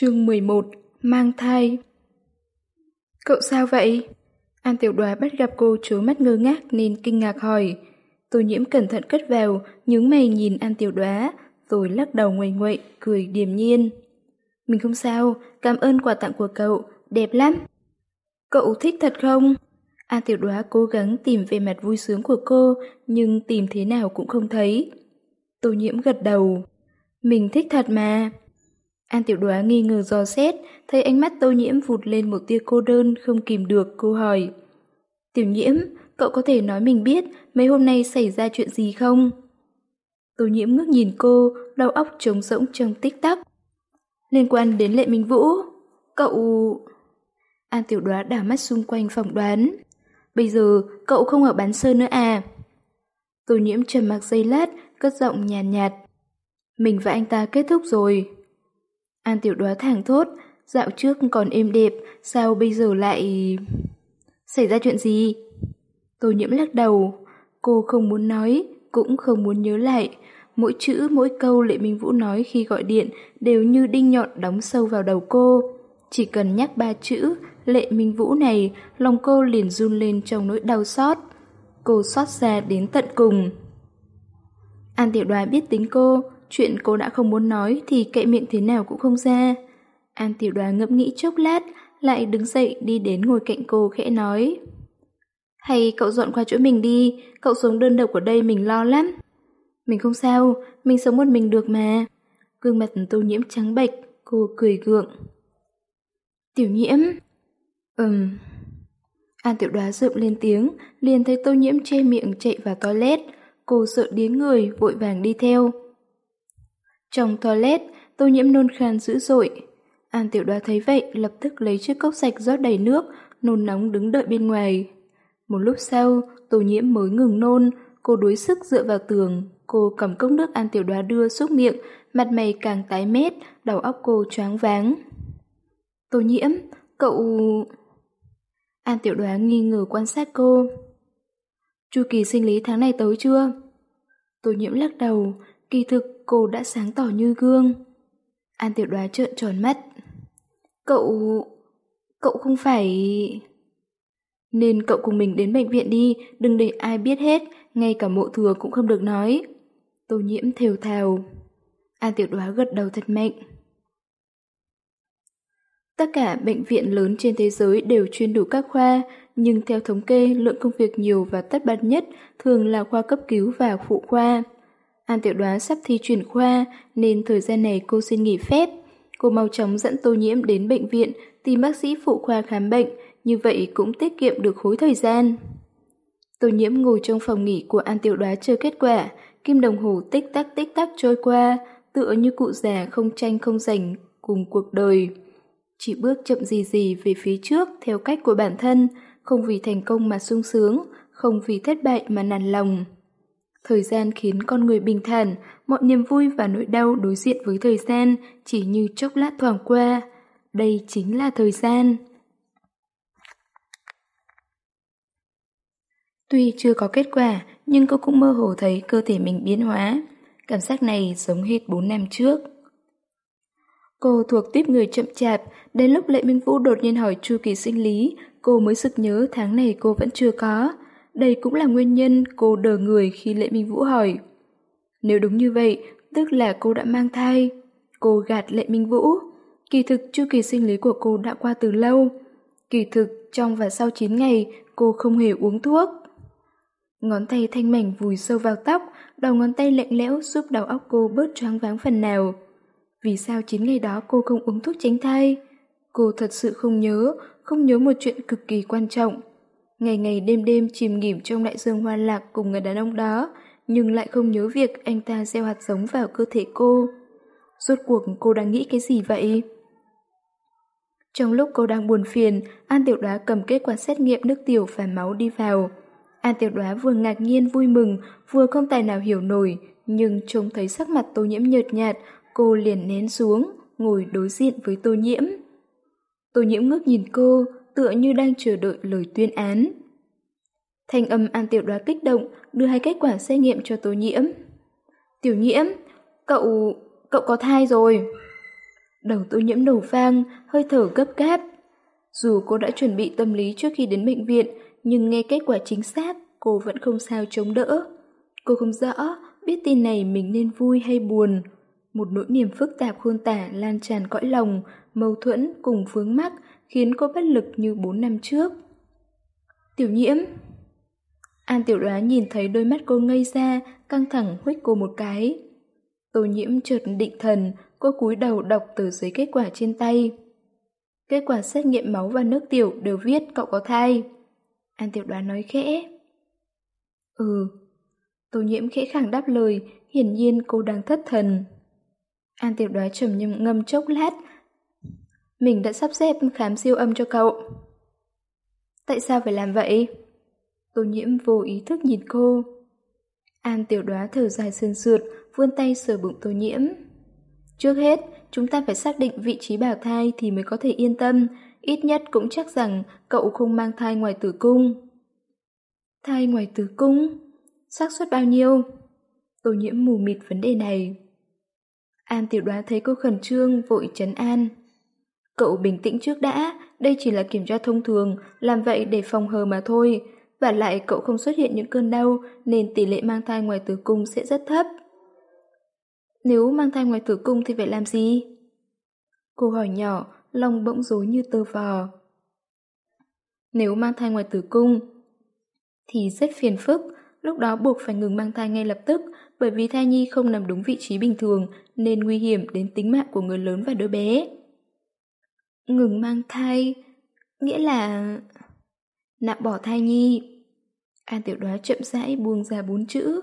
Chương 11 Mang thai Cậu sao vậy? An tiểu đoá bắt gặp cô chố mắt ngơ ngác nên kinh ngạc hỏi. Tô nhiễm cẩn thận cất vào, nhướng mày nhìn An tiểu đoá, rồi lắc đầu ngoài nguậy, cười điềm nhiên. Mình không sao, cảm ơn quà tặng của cậu, đẹp lắm. Cậu thích thật không? An tiểu đoá cố gắng tìm về mặt vui sướng của cô, nhưng tìm thế nào cũng không thấy. Tô nhiễm gật đầu. Mình thích thật mà. An tiểu đoá nghi ngờ dò xét, thấy ánh mắt tô nhiễm vụt lên một tia cô đơn không kìm được, cô hỏi. Tiểu nhiễm, cậu có thể nói mình biết mấy hôm nay xảy ra chuyện gì không? Tô nhiễm ngước nhìn cô, đau óc trống rỗng trong tích tắc. Liên quan đến lệ minh vũ, cậu... An tiểu đoá đảo mắt xung quanh phỏng đoán. Bây giờ cậu không ở bán sơn nữa à? Tô nhiễm trầm mặc giây lát, cất giọng nhàn nhạt, nhạt. Mình và anh ta kết thúc rồi. An tiểu đoá thẳng thốt, dạo trước còn êm đẹp, sao bây giờ lại... Xảy ra chuyện gì? Tô nhiễm lắc đầu, cô không muốn nói, cũng không muốn nhớ lại. Mỗi chữ, mỗi câu Lệ Minh Vũ nói khi gọi điện đều như đinh nhọn đóng sâu vào đầu cô. Chỉ cần nhắc ba chữ Lệ Minh Vũ này, lòng cô liền run lên trong nỗi đau xót. Cô xót xa đến tận cùng. An Tiểu Đoá biết tính cô, chuyện cô đã không muốn nói thì kệ miệng thế nào cũng không ra. An Tiểu Đoá ngẫm nghĩ chốc lát, lại đứng dậy đi đến ngồi cạnh cô khẽ nói. Hay cậu dọn qua chỗ mình đi, cậu sống đơn độc ở đây mình lo lắm. Mình không sao, mình sống một mình được mà. Gương mặt tô nhiễm trắng bệch, cô cười gượng. Tiểu nhiễm... Ừm... An tiểu đoá rượm lên tiếng, liền thấy tô nhiễm che miệng chạy vào toilet. Cô sợ điếng người, vội vàng đi theo. Trong toilet, tô nhiễm nôn khan dữ dội. An tiểu đoá thấy vậy, lập tức lấy chiếc cốc sạch rót đầy nước, nôn nóng đứng đợi bên ngoài. Một lúc sau, tô nhiễm mới ngừng nôn, cô đuối sức dựa vào tường. Cô cầm cốc nước An tiểu đoá đưa xúc miệng, mặt mày càng tái mét, đầu óc cô choáng váng. Tô nhiễm, cậu... An tiểu đoá nghi ngờ quan sát cô. Chu kỳ sinh lý tháng này tới chưa? Tô nhiễm lắc đầu, kỳ thực cô đã sáng tỏ như gương. An tiểu đoá trợn tròn mắt. Cậu... cậu không phải... Nên cậu cùng mình đến bệnh viện đi, đừng để ai biết hết, ngay cả mộ thừa cũng không được nói. Tô nhiễm thều thào. An tiểu đoá gật đầu thật mạnh. Tất cả bệnh viện lớn trên thế giới đều chuyên đủ các khoa, nhưng theo thống kê, lượng công việc nhiều và tất bật nhất thường là khoa cấp cứu và phụ khoa. An tiểu Đoá sắp thi chuyển khoa, nên thời gian này cô xin nghỉ phép. Cô mau chóng dẫn tô nhiễm đến bệnh viện, tìm bác sĩ phụ khoa khám bệnh, như vậy cũng tiết kiệm được khối thời gian. Tô nhiễm ngồi trong phòng nghỉ của An tiểu đoá chờ kết quả, kim đồng hồ tích tắc tích tắc trôi qua, tựa như cụ già không tranh không giành cùng cuộc đời. Chỉ bước chậm gì gì về phía trước theo cách của bản thân, không vì thành công mà sung sướng, không vì thất bại mà nản lòng. Thời gian khiến con người bình thản, mọi niềm vui và nỗi đau đối diện với thời gian chỉ như chốc lát thoảng qua. Đây chính là thời gian. Tuy chưa có kết quả, nhưng cô cũng mơ hồ thấy cơ thể mình biến hóa. Cảm giác này giống hết 4 năm trước. Cô thuộc tiếp người chậm chạp, đến lúc Lệ Minh Vũ đột nhiên hỏi chu kỳ sinh lý, cô mới sực nhớ tháng này cô vẫn chưa có. Đây cũng là nguyên nhân cô đờ người khi Lệ Minh Vũ hỏi. Nếu đúng như vậy, tức là cô đã mang thai. Cô gạt Lệ Minh Vũ. Kỳ thực chu kỳ sinh lý của cô đã qua từ lâu. Kỳ thực, trong và sau 9 ngày, cô không hề uống thuốc. Ngón tay thanh mảnh vùi sâu vào tóc, đầu ngón tay lạnh lẽo giúp đầu óc cô bớt choáng váng phần nào. Vì sao 9 ngày đó cô không uống thuốc tránh thai? Cô thật sự không nhớ, không nhớ một chuyện cực kỳ quan trọng. Ngày ngày đêm đêm chìm nghỉm trong đại dương hoa lạc cùng người đàn ông đó, nhưng lại không nhớ việc anh ta gieo hạt giống vào cơ thể cô. Rốt cuộc cô đang nghĩ cái gì vậy? Trong lúc cô đang buồn phiền, An Tiểu Đoá cầm kết quả xét nghiệm nước tiểu và máu đi vào. An Tiểu Đoá vừa ngạc nhiên vui mừng, vừa không tài nào hiểu nổi, nhưng trông thấy sắc mặt tô nhiễm nhợt nhạt, cô liền nén xuống, ngồi đối diện với tô nhiễm. Tô nhiễm ngước nhìn cô, tựa như đang chờ đợi lời tuyên án. Thanh âm An Tiểu Đoá kích động, đưa hai kết quả xét nghiệm cho Tô Nhiễm. Tiểu Nhiễm, cậu... cậu có thai rồi. Đầu tô nhiễm đầu vang, hơi thở gấp gáp. Dù cô đã chuẩn bị tâm lý trước khi đến bệnh viện, nhưng nghe kết quả chính xác, cô vẫn không sao chống đỡ. Cô không rõ biết tin này mình nên vui hay buồn. Một nỗi niềm phức tạp khôn tả lan tràn cõi lòng, mâu thuẫn cùng vướng mắc khiến cô bất lực như bốn năm trước. Tiểu nhiễm An tiểu đoá nhìn thấy đôi mắt cô ngây ra, căng thẳng huých cô một cái. Tô nhiễm chợt định thần, cô cúi đầu đọc từ giấy kết quả trên tay. Kết quả xét nghiệm máu và nước tiểu đều viết cậu có thai. An tiểu đoán nói khẽ. Ừ. Tô nhiễm khẽ khẳng đáp lời, hiển nhiên cô đang thất thần. An tiểu đoán trầm nhầm ngâm chốc lát. Mình đã sắp xếp khám siêu âm cho cậu. Tại sao phải làm vậy? Tô nhiễm vô ý thức nhìn cô. An tiểu đoá thở dài sườn sượt, vươn tay sờ bụng tô nhiễm. Trước hết, chúng ta phải xác định vị trí bào thai thì mới có thể yên tâm, ít nhất cũng chắc rằng cậu không mang thai ngoài tử cung. Thai ngoài tử cung? xác suất bao nhiêu? Tô nhiễm mù mịt vấn đề này. An tiểu đoá thấy cô khẩn trương, vội chấn an. Cậu bình tĩnh trước đã, đây chỉ là kiểm tra thông thường, làm vậy để phòng hờ mà thôi. Và lại cậu không xuất hiện những cơn đau nên tỷ lệ mang thai ngoài tử cung sẽ rất thấp. Nếu mang thai ngoài tử cung thì phải làm gì? Cô hỏi nhỏ, lòng bỗng rối như tơ vò. Nếu mang thai ngoài tử cung thì rất phiền phức, lúc đó buộc phải ngừng mang thai ngay lập tức bởi vì thai nhi không nằm đúng vị trí bình thường nên nguy hiểm đến tính mạng của người lớn và đứa bé. Ngừng mang thai, nghĩa là... Nạm bỏ thai nhi. An tiểu đoá chậm rãi buông ra bốn chữ.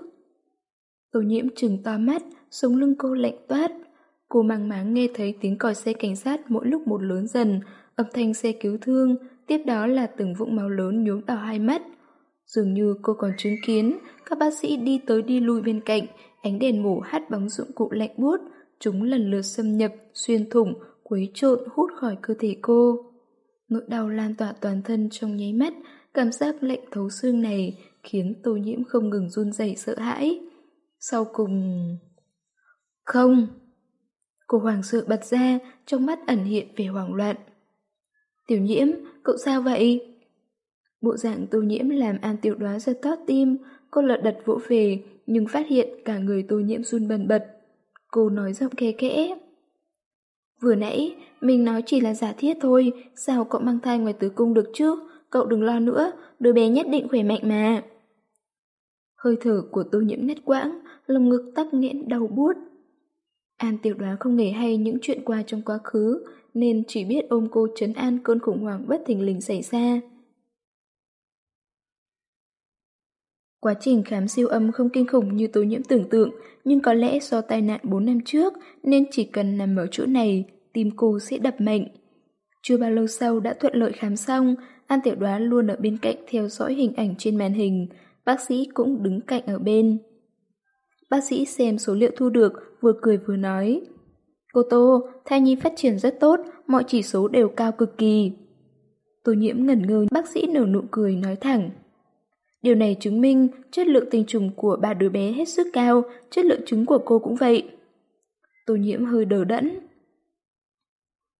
Tô nhiễm trừng to mắt, sống lưng cô lạnh toát. Cô mang máng nghe thấy tiếng còi xe cảnh sát mỗi lúc một lớn dần, âm thanh xe cứu thương, tiếp đó là từng vũng máu lớn nhuốm đỏ hai mắt. Dường như cô còn chứng kiến các bác sĩ đi tới đi lui bên cạnh, ánh đèn ngủ hắt bóng dụng cụ lạnh buốt, chúng lần lượt xâm nhập, xuyên thủng, quấy trộn hút khỏi cơ thể cô. Nỗi đau lan tỏa toàn thân trong nháy mắt, cảm giác lạnh thấu xương này khiến tô nhiễm không ngừng run rẩy sợ hãi. Sau cùng... Không! Cô hoàng sợ bật ra, trong mắt ẩn hiện về hoảng loạn. Tiểu nhiễm, cậu sao vậy? Bộ dạng tô nhiễm làm an tiểu đoá ra tót tim, cô lật đật vỗ về, nhưng phát hiện cả người tô nhiễm run bần bật. Cô nói giọng khe khẽ. Vừa nãy, mình nói chỉ là giả thiết thôi, sao cậu mang thai ngoài tử cung được chứ? Cậu đừng lo nữa, đứa bé nhất định khỏe mạnh mà. Hơi thở của tô nhiễm nét quãng, lồng ngực tắc nghẽn đau buốt. An tiểu đoá không hề hay những chuyện qua trong quá khứ, nên chỉ biết ôm cô trấn an cơn khủng hoảng bất thình lình xảy ra. Quá trình khám siêu âm không kinh khủng như tố nhiễm tưởng tượng, nhưng có lẽ do tai nạn 4 năm trước nên chỉ cần nằm ở chỗ này, tim cô sẽ đập mạnh. Chưa bao lâu sau đã thuận lợi khám xong, An Tiểu Đoá luôn ở bên cạnh theo dõi hình ảnh trên màn hình, bác sĩ cũng đứng cạnh ở bên. Bác sĩ xem số liệu thu được, vừa cười vừa nói. Cô Tô, thai nhi phát triển rất tốt, mọi chỉ số đều cao cực kỳ. Tô nhiễm ngẩn ngơ, bác sĩ nở nụ cười nói thẳng. Điều này chứng minh chất lượng tinh trùng của ba đứa bé hết sức cao, chất lượng trứng của cô cũng vậy. Tô nhiễm hơi đờ đẫn.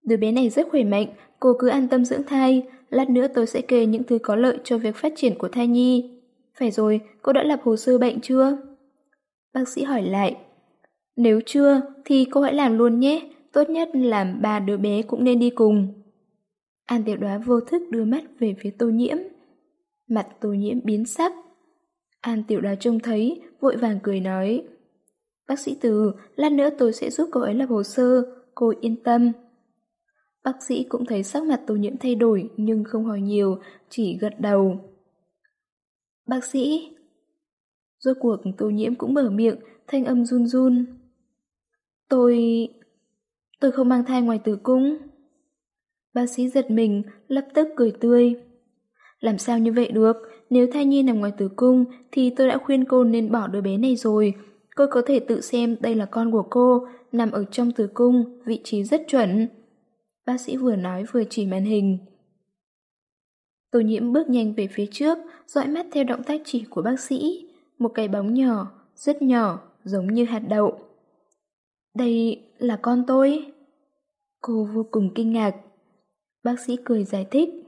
Đứa bé này rất khỏe mạnh, cô cứ an tâm dưỡng thai, lát nữa tôi sẽ kê những thứ có lợi cho việc phát triển của thai nhi. Phải rồi, cô đã lập hồ sơ bệnh chưa? Bác sĩ hỏi lại. Nếu chưa, thì cô hãy làm luôn nhé, tốt nhất làm ba đứa bé cũng nên đi cùng. An tiểu đoá vô thức đưa mắt về phía tô nhiễm. Mặt tô nhiễm biến sắc. An tiểu Đào trông thấy, vội vàng cười nói. Bác sĩ Từ, lát nữa tôi sẽ giúp cô ấy lập hồ sơ, cô yên tâm. Bác sĩ cũng thấy sắc mặt tô nhiễm thay đổi nhưng không hỏi nhiều, chỉ gật đầu. Bác sĩ... Rốt cuộc tô nhiễm cũng mở miệng, thanh âm run run. Tôi... tôi không mang thai ngoài tử cung. Bác sĩ giật mình, lập tức cười tươi. Làm sao như vậy được, nếu thai nhi nằm ngoài tử cung thì tôi đã khuyên cô nên bỏ đứa bé này rồi. Cô có thể tự xem đây là con của cô, nằm ở trong tử cung, vị trí rất chuẩn. Bác sĩ vừa nói vừa chỉ màn hình. Tô nhiễm bước nhanh về phía trước, dõi mắt theo động tác chỉ của bác sĩ. Một cái bóng nhỏ, rất nhỏ, giống như hạt đậu. Đây là con tôi. Cô vô cùng kinh ngạc. Bác sĩ cười giải thích.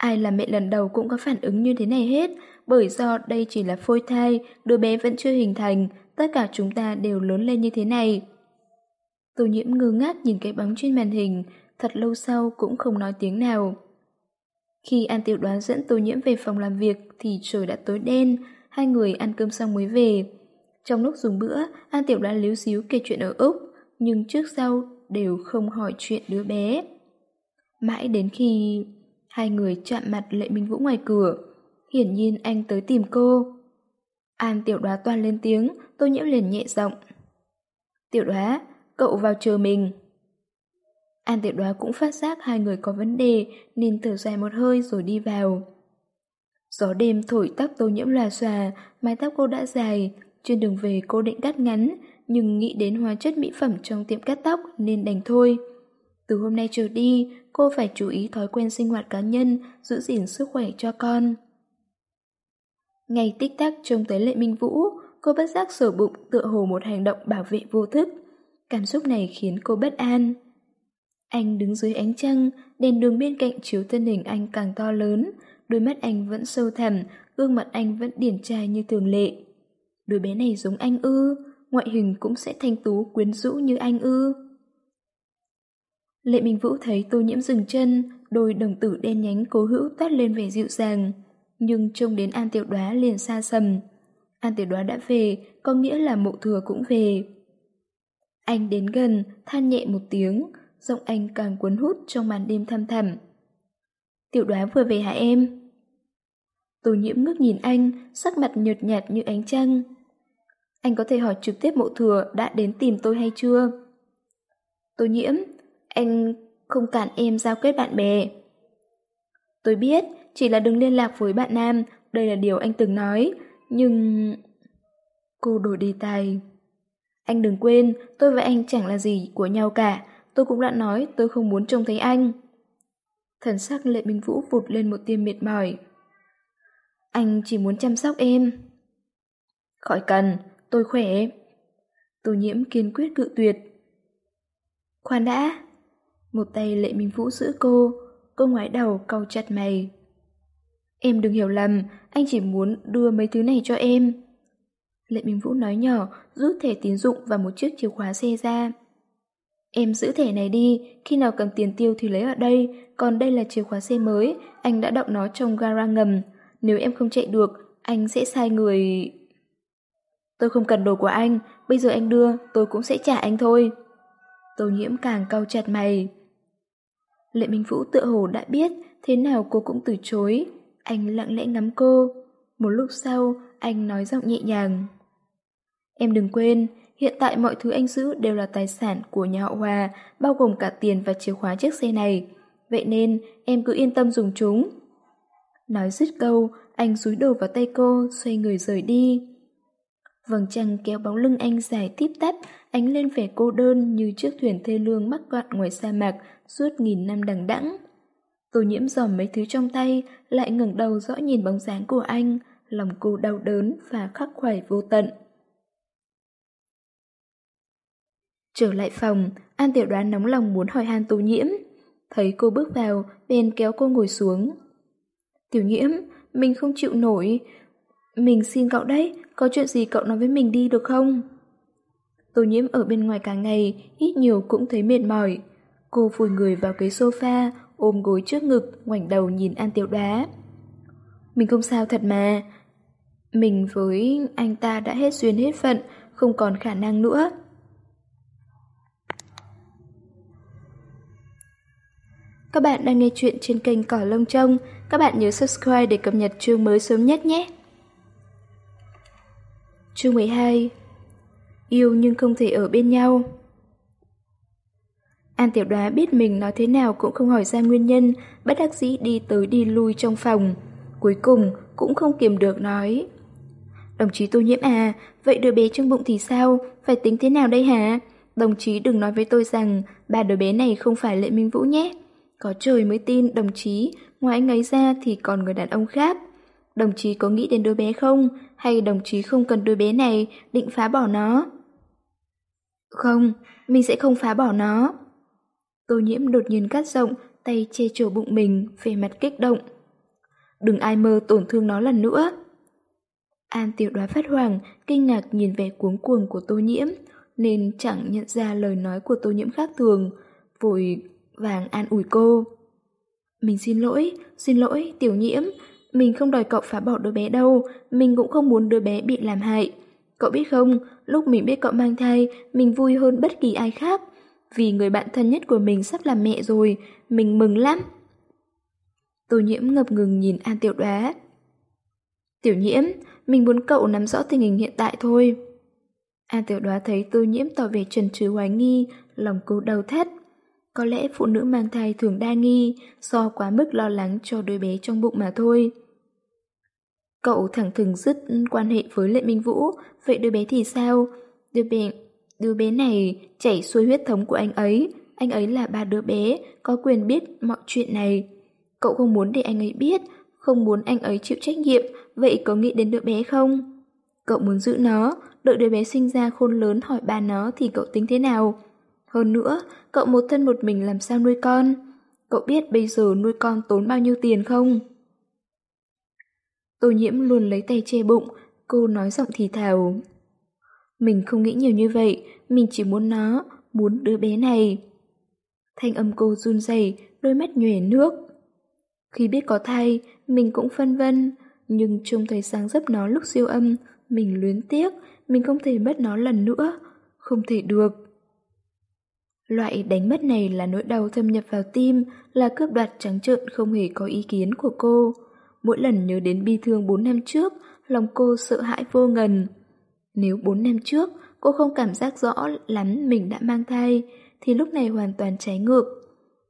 Ai là mẹ lần đầu cũng có phản ứng như thế này hết, bởi do đây chỉ là phôi thai, đứa bé vẫn chưa hình thành, tất cả chúng ta đều lớn lên như thế này. Tô nhiễm ngơ ngác nhìn cái bóng trên màn hình, thật lâu sau cũng không nói tiếng nào. Khi An Tiểu Đoán dẫn Tô Nhiễm về phòng làm việc thì trời đã tối đen, hai người ăn cơm xong mới về. Trong lúc dùng bữa, An Tiểu Đoán líu xíu kể chuyện ở Úc, nhưng trước sau đều không hỏi chuyện đứa bé. Mãi đến khi hai người chạm mặt Lệ Minh Vũ ngoài cửa, hiển nhiên anh tới tìm cô. An Tiểu Đoá toan lên tiếng, Tô Nhiễm liền nhẹ giọng. Tiểu Đoá, cậu vào chờ mình. An Tiểu Đoá cũng phát giác hai người có vấn đề nên thở dài một hơi rồi đi vào. Gió đêm thổi tóc tô nhiễm là xòa, mái tóc cô đã dài, trên đường về cô định cắt ngắn, nhưng nghĩ đến hóa chất mỹ phẩm trong tiệm cắt tóc nên đành thôi. Từ hôm nay trở đi, cô phải chú ý thói quen sinh hoạt cá nhân, giữ gìn sức khỏe cho con. Ngày tích tắc trông tới Lệ Minh Vũ, cô bất giác sổ bụng tựa hồ một hành động bảo vệ vô thức. Cảm xúc này khiến cô bất an. Anh đứng dưới ánh trăng, đèn đường bên cạnh chiếu thân hình anh càng to lớn, đôi mắt anh vẫn sâu thẳm, gương mặt anh vẫn điển trai như thường lệ. Đứa bé này giống anh ư, ngoại hình cũng sẽ thanh tú quyến rũ như anh ư. Lệ Minh Vũ thấy tô nhiễm dừng chân, đôi đồng tử đen nhánh cố hữu toát lên vẻ dịu dàng, nhưng trông đến An Tiểu Đoá liền xa sầm. An Tiểu Đoá đã về, có nghĩa là mộ thừa cũng về. Anh đến gần, than nhẹ một tiếng, giọng anh càng cuốn hút trong màn đêm thăm thẳm. Tiểu đoá vừa về hả em? Tô nhiễm ngước nhìn anh, sắc mặt nhợt nhạt như ánh trăng. Anh có thể hỏi trực tiếp mộ thừa đã đến tìm tôi hay chưa? Tô nhiễm, anh không cản em giao kết bạn bè. Tôi biết, chỉ là đừng liên lạc với bạn nam, đây là điều anh từng nói, nhưng... Cô đổi đề tài. Anh đừng quên, tôi và anh chẳng là gì của nhau cả, tôi cũng đã nói tôi không muốn trông thấy anh. Thần sắc Lệ Minh Vũ vụt lên một tia mệt mỏi. Anh chỉ muốn chăm sóc em. Khỏi cần, tôi khỏe. Tô nhiễm kiên quyết cự tuyệt. Khoan đã. Một tay Lệ Minh Vũ giữ cô, cô ngoái đầu cau chặt mày. Em đừng hiểu lầm, anh chỉ muốn đưa mấy thứ này cho em. Lệ Minh Vũ nói nhỏ, rút thẻ tín dụng và một chiếc chìa khóa xe ra. Em giữ thẻ này đi, khi nào cần tiền tiêu thì lấy ở đây, còn đây là chìa khóa xe mới, anh đã động nó trong gara ngầm. Nếu em không chạy được, anh sẽ sai người... Tôi không cần đồ của anh, bây giờ anh đưa, tôi cũng sẽ trả anh thôi. Tô nhiễm càng cau chặt mày. Lệ Minh Vũ tựa hồ đã biết, thế nào cô cũng từ chối. Anh lặng lẽ ngắm cô. Một lúc sau, anh nói giọng nhẹ nhàng. Em đừng quên, Hiện tại mọi thứ anh giữ đều là tài sản của nhà họ Hòa, bao gồm cả tiền và chìa khóa chiếc xe này. Vậy nên, em cứ yên tâm dùng chúng. Nói dứt câu, anh rúi đầu vào tay cô, xoay người rời đi. Vầng trăng kéo bóng lưng anh dài tiếp tắt, ánh lên vẻ cô đơn như chiếc thuyền thê lương mắc gọn ngoài sa mạc suốt nghìn năm đằng đẵng. Tô nhiễm dòm mấy thứ trong tay, lại ngẩng đầu dõi nhìn bóng dáng của anh, lòng cô đau đớn và khắc khoải vô tận. Trở lại phòng, An Tiểu Đoán nóng lòng muốn hỏi han Tô Nhiễm. Thấy cô bước vào, bèn kéo cô ngồi xuống. Tiểu Nhiễm, mình không chịu nổi. Mình xin cậu đấy, có chuyện gì cậu nói với mình đi được không? Tô Nhiễm ở bên ngoài cả ngày, ít nhiều cũng thấy mệt mỏi. Cô vùi người vào cái sofa, ôm gối trước ngực, ngoảnh đầu nhìn An Tiểu Đá. Mình không sao thật mà. Mình với anh ta đã hết duyên hết phận, không còn khả năng nữa. Các bạn đang nghe chuyện trên kênh Cỏ Lông Trông. Các bạn nhớ subscribe để cập nhật chương mới sớm nhất nhé. Chương 12 Yêu nhưng không thể ở bên nhau An Tiểu Đoá biết mình nói thế nào cũng không hỏi ra nguyên nhân, bất đắc dĩ đi tới đi lui trong phòng. Cuối cùng cũng không kiềm được nói. Đồng chí Tô Nhiễm à, vậy đứa bé trong bụng thì sao? Phải tính thế nào đây hả? Đồng chí đừng nói với tôi rằng ba đứa bé này không phải Lệ Minh Vũ nhé. Có trời mới tin đồng chí, ngoài anh ấy ra thì còn người đàn ông khác. Đồng chí có nghĩ đến đứa bé không? Hay đồng chí không cần đứa bé này, định phá bỏ nó? Không, mình sẽ không phá bỏ nó. Tô nhiễm đột nhiên cắt rộng, tay che chở bụng mình, về mặt kích động. Đừng ai mơ tổn thương nó lần nữa. An tiểu đoá phát hoàng, kinh ngạc nhìn vẻ cuống cuồng của tô nhiễm, nên chẳng nhận ra lời nói của tô nhiễm khác thường, vội vàng an ủi cô. Mình xin lỗi, xin lỗi, tiểu nhiễm, mình không đòi cậu phá bỏ đứa bé đâu, mình cũng không muốn đứa bé bị làm hại. Cậu biết không, lúc mình biết cậu mang thai, mình vui hơn bất kỳ ai khác. Vì người bạn thân nhất của mình sắp làm mẹ rồi, mình mừng lắm. Tô nhiễm ngập ngừng nhìn An Tiểu Đoá. Tiểu nhiễm, mình muốn cậu nắm rõ tình hình hiện tại thôi. An Tiểu Đoá thấy Tô nhiễm tỏ vẻ trần trừ hoài nghi, lòng cô đau thắt. Có lẽ phụ nữ mang thai thường đa nghi, do quá mức lo lắng cho đứa bé trong bụng mà thôi. Cậu thẳng thừng dứt quan hệ với Lệ Minh Vũ, vậy đứa bé thì sao? Đứa bé, đứa bé này chảy xuôi huyết thống của anh ấy, anh ấy là ba đứa bé, có quyền biết mọi chuyện này. Cậu không muốn để anh ấy biết, không muốn anh ấy chịu trách nhiệm, vậy có nghĩ đến đứa bé không? Cậu muốn giữ nó, đợi đứa bé sinh ra khôn lớn hỏi bà nó thì cậu tính thế nào? Hơn nữa, cậu một thân một mình làm sao nuôi con? Cậu biết bây giờ nuôi con tốn bao nhiêu tiền không? Tô nhiễm luôn lấy tay che bụng, cô nói giọng thì thào. Mình không nghĩ nhiều như vậy, mình chỉ muốn nó, muốn đứa bé này. Thanh âm cô run rẩy, đôi mắt nhòe nước. Khi biết có thai, mình cũng phân vân, nhưng trông thấy sáng dấp nó lúc siêu âm, mình luyến tiếc, mình không thể mất nó lần nữa, không thể được. Loại đánh mất này là nỗi đau thâm nhập vào tim, là cướp đoạt trắng trợn không hề có ý kiến của cô. Mỗi lần nhớ đến bi thương 4 năm trước, lòng cô sợ hãi vô ngần. Nếu 4 năm trước, cô không cảm giác rõ lắm mình đã mang thai, thì lúc này hoàn toàn trái ngược.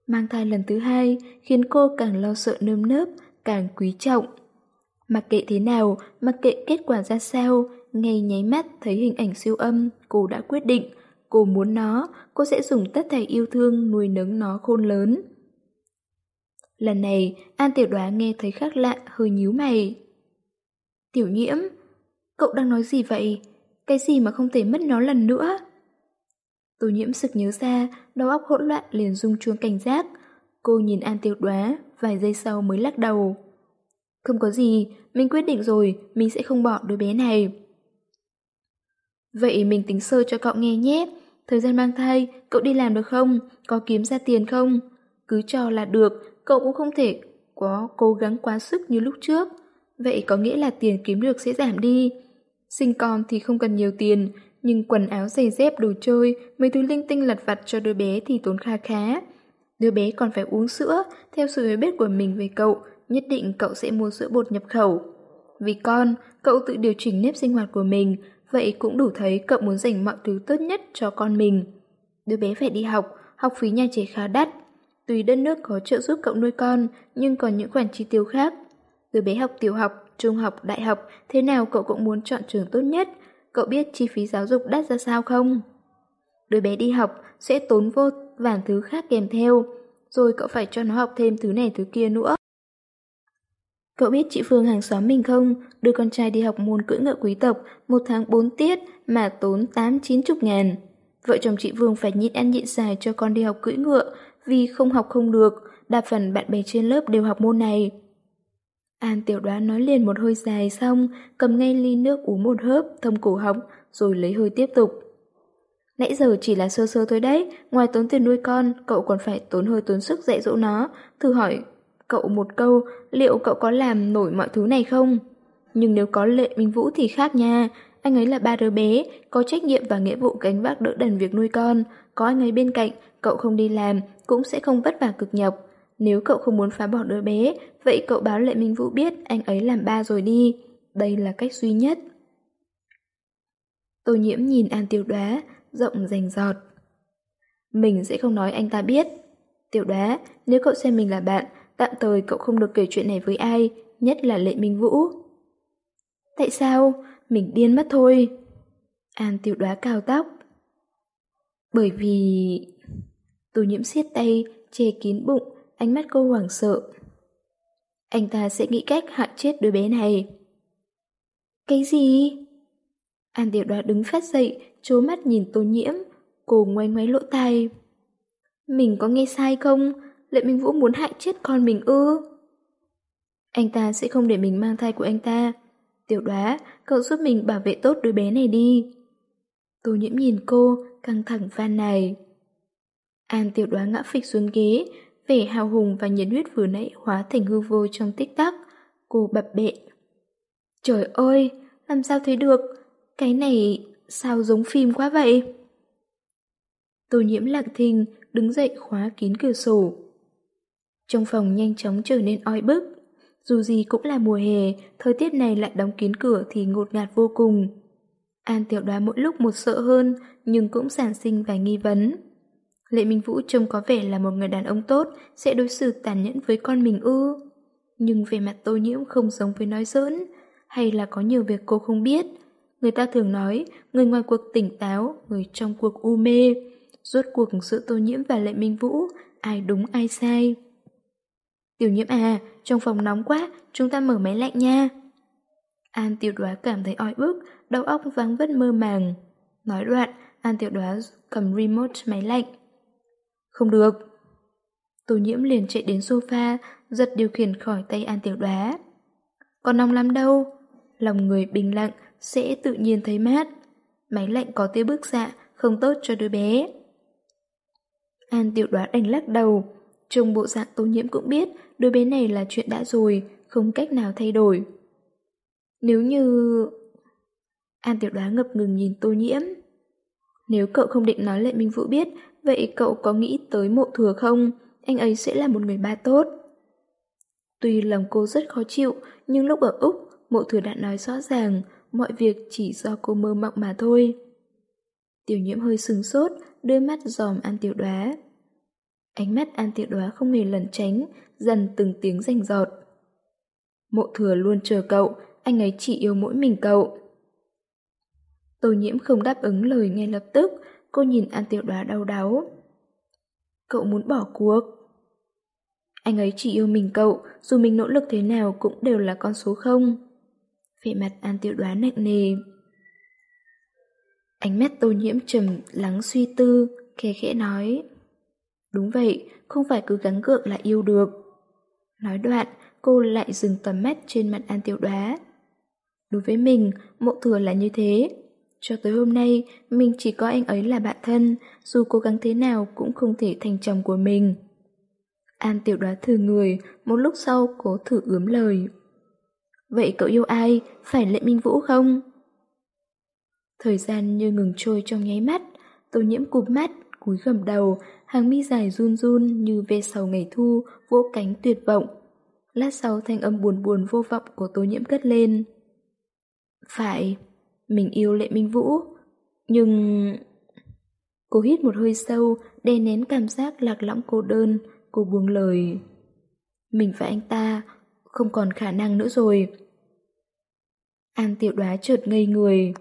Mang thai lần thứ hai khiến cô càng lo sợ nơm nớp, càng quý trọng. Mặc kệ thế nào, mặc kệ kết quả ra sao, ngay nháy mắt thấy hình ảnh siêu âm, cô đã quyết định, cô muốn nó, cô sẽ dùng tất thảy yêu thương nuôi nấng nó khôn lớn. Lần này, An Tiểu Đoá nghe thấy khác lạ, hơi nhíu mày. Tiểu nhiễm, cậu đang nói gì vậy? Cái gì mà không thể mất nó lần nữa? Tô nhiễm sực nhớ ra, đầu óc hỗn loạn liền rung chuông cảnh giác. Cô nhìn An tiêu Đoá, vài giây sau mới lắc đầu. Không có gì, mình quyết định rồi, mình sẽ không bỏ đứa bé này. Vậy mình tính sơ cho cậu nghe nhé. Thời gian mang thai, cậu đi làm được không? Có kiếm ra tiền không? Cứ cho là được, cậu cũng không thể có cố gắng quá sức như lúc trước. Vậy có nghĩa là tiền kiếm được sẽ giảm đi. Sinh con thì không cần nhiều tiền, nhưng quần áo giày dép đồ chơi, mấy thứ linh tinh lặt vặt cho đứa bé thì tốn kha khá. Đứa bé còn phải uống sữa, theo sự hiểu biết của mình về cậu, nhất định cậu sẽ mua sữa bột nhập khẩu. Vì con, cậu tự điều chỉnh nếp sinh hoạt của mình, vậy cũng đủ thấy cậu muốn dành mọi thứ tốt nhất cho con mình. Đứa bé phải đi học, học phí nhà trẻ khá đắt, tùy đất nước có trợ giúp cậu nuôi con, nhưng còn những khoản chi tiêu khác. Đứa bé học tiểu học, trung học, đại học, thế nào cậu cũng muốn chọn trường tốt nhất. Cậu biết chi phí giáo dục đắt ra sao không? Đứa bé đi học sẽ tốn vô vàng thứ khác kèm theo, rồi cậu phải cho nó học thêm thứ này thứ kia nữa. Cậu biết chị Phương hàng xóm mình không? Đưa con trai đi học môn cưỡi ngựa quý tộc, một tháng 4 tiết mà tốn 8-9 chục ngàn. Vợ chồng chị Vương phải nhịn ăn nhịn xài cho con đi học cưỡi ngựa, vì không học không được, đa phần bạn bè trên lớp đều học môn này. An tiểu đoán nói liền một hơi dài xong, cầm ngay ly nước uống một hớp, thông cổ họng, rồi lấy hơi tiếp tục. Nãy giờ chỉ là sơ sơ thôi đấy, ngoài tốn tiền nuôi con, cậu còn phải tốn hơi tốn sức dạy dỗ nó. Thử hỏi cậu một câu, liệu cậu có làm nổi mọi thứ này không? Nhưng nếu có lệ Minh Vũ thì khác nha, anh ấy là ba đứa bé, có trách nhiệm và nghĩa vụ gánh vác đỡ đần việc nuôi con, có anh ấy bên cạnh, cậu không đi làm, cũng sẽ không vất vả cực nhọc. Nếu cậu không muốn phá bỏ đứa bé, vậy cậu báo Lệ Minh Vũ biết anh ấy làm ba rồi đi. Đây là cách duy nhất. Tô nhiễm nhìn An Tiểu Đoá, rộng rành giọt. Mình sẽ không nói anh ta biết. Tiểu Đoá, nếu cậu xem mình là bạn, tạm thời cậu không được kể chuyện này với ai, nhất là Lệ Minh Vũ. Tại sao? Mình điên mất thôi. An Tiểu Đoá cao tóc. Bởi vì... Tô nhiễm siết tay, che kín bụng, ánh mắt cô hoảng sợ. Anh ta sẽ nghĩ cách hại chết đứa bé này. Cái gì? An tiểu đoá đứng phát dậy, trố mắt nhìn tô nhiễm, cô ngoay ngoáy lỗ tai. Mình có nghe sai không? Lệ Minh Vũ muốn hại chết con mình ư? Anh ta sẽ không để mình mang thai của anh ta. Tiểu đoá, cậu giúp mình bảo vệ tốt đứa bé này đi. Tô nhiễm nhìn cô, căng thẳng van này. An tiểu đoá ngã phịch xuống ghế, vẻ hào hùng và nhiệt huyết vừa nãy hóa thành hư vô trong tích tắc. Cô bập bẹ. Trời ơi, làm sao thấy được? Cái này sao giống phim quá vậy? Tô nhiễm lặng thinh, đứng dậy khóa kín cửa sổ. Trong phòng nhanh chóng trở nên oi bức. Dù gì cũng là mùa hè, thời tiết này lại đóng kín cửa thì ngột ngạt vô cùng. An tiểu đoá mỗi lúc một sợ hơn, nhưng cũng sản sinh vài nghi vấn. Lệ Minh Vũ trông có vẻ là một người đàn ông tốt, sẽ đối xử tàn nhẫn với con mình ư. Nhưng về mặt tô nhiễm không giống với nói giỡn, hay là có nhiều việc cô không biết. Người ta thường nói, người ngoài cuộc tỉnh táo, người trong cuộc u mê. Rốt cuộc giữa tô nhiễm và Lệ Minh Vũ, ai đúng ai sai. Tiểu nhiễm à, trong phòng nóng quá, chúng ta mở máy lạnh nha. An tiểu đoá cảm thấy oi bức, đầu óc vắng vất mơ màng. Nói đoạn, An tiểu đoá cầm remote máy lạnh. Không được. Tô nhiễm liền chạy đến sofa, giật điều khiển khỏi tay An tiểu đoá. Còn nóng lắm đâu. Lòng người bình lặng sẽ tự nhiên thấy mát. Máy lạnh có tia bức xạ, không tốt cho đứa bé. An tiểu đoá đành lắc đầu. Trông bộ dạng tô nhiễm cũng biết đứa bé này là chuyện đã rồi, không cách nào thay đổi. Nếu như... An tiểu đoá ngập ngừng nhìn tô nhiễm. Nếu cậu không định nói Lệ Minh Vũ biết, vậy cậu có nghĩ tới mộ thừa không? Anh ấy sẽ là một người ba tốt. Tuy lòng cô rất khó chịu, nhưng lúc ở Úc, mộ thừa đã nói rõ ràng, mọi việc chỉ do cô mơ mộng mà thôi. Tiểu nhiễm hơi sừng sốt, đưa mắt dòm An tiểu đoá. Ánh mắt An tiểu đoá không hề lẩn tránh, dần từng tiếng rành giọt. Mộ thừa luôn chờ cậu, anh ấy chỉ yêu mỗi mình cậu. Tô nhiễm không đáp ứng lời ngay lập tức, cô nhìn An Tiểu Đoá đau đáu. Cậu muốn bỏ cuộc. Anh ấy chỉ yêu mình cậu, dù mình nỗ lực thế nào cũng đều là con số không. Vẻ mặt An Tiểu Đoá nặng nề. Ánh mắt tô nhiễm trầm lắng suy tư, khe khẽ nói. Đúng vậy, không phải cứ gắng gượng là yêu được. Nói đoạn, cô lại dừng tầm mắt trên mặt An Tiểu Đoá. Đối với mình, mộ thừa là như thế. Cho tới hôm nay, mình chỉ có anh ấy là bạn thân, dù cố gắng thế nào cũng không thể thành chồng của mình. An tiểu đoá thử người, một lúc sau cố thử ướm lời. Vậy cậu yêu ai? Phải lệ minh vũ không? Thời gian như ngừng trôi trong nháy mắt, tô nhiễm cụp mắt, cúi gầm đầu, hàng mi dài run run như ve sầu ngày thu, vỗ cánh tuyệt vọng. Lát sau thanh âm buồn buồn vô vọng của tô nhiễm cất lên. Phải, mình yêu Lệ Minh Vũ, nhưng... Cô hít một hơi sâu, đè nén cảm giác lạc lõng cô đơn, cô buông lời. Mình và anh ta không còn khả năng nữa rồi. An tiểu đoá chợt ngây người.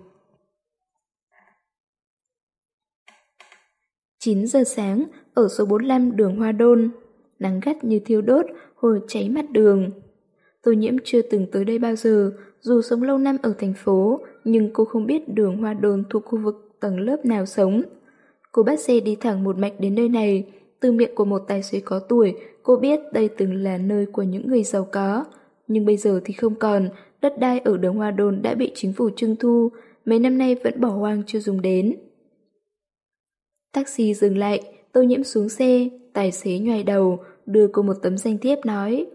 9 giờ sáng, ở số 45 đường Hoa Đôn, nắng gắt như thiêu đốt, hồi cháy mặt đường. Tô nhiễm chưa từng tới đây bao giờ, dù sống lâu năm ở thành phố, nhưng cô không biết đường Hoa Đồn thuộc khu vực tầng lớp nào sống. Cô bắt xe đi thẳng một mạch đến nơi này, từ miệng của một tài xế có tuổi, cô biết đây từng là nơi của những người giàu có. Nhưng bây giờ thì không còn, đất đai ở đường Hoa Đồn đã bị chính phủ trưng thu, mấy năm nay vẫn bỏ hoang chưa dùng đến. Taxi dừng lại, tô nhiễm xuống xe, tài xế nhoài đầu, đưa cô một tấm danh thiếp nói.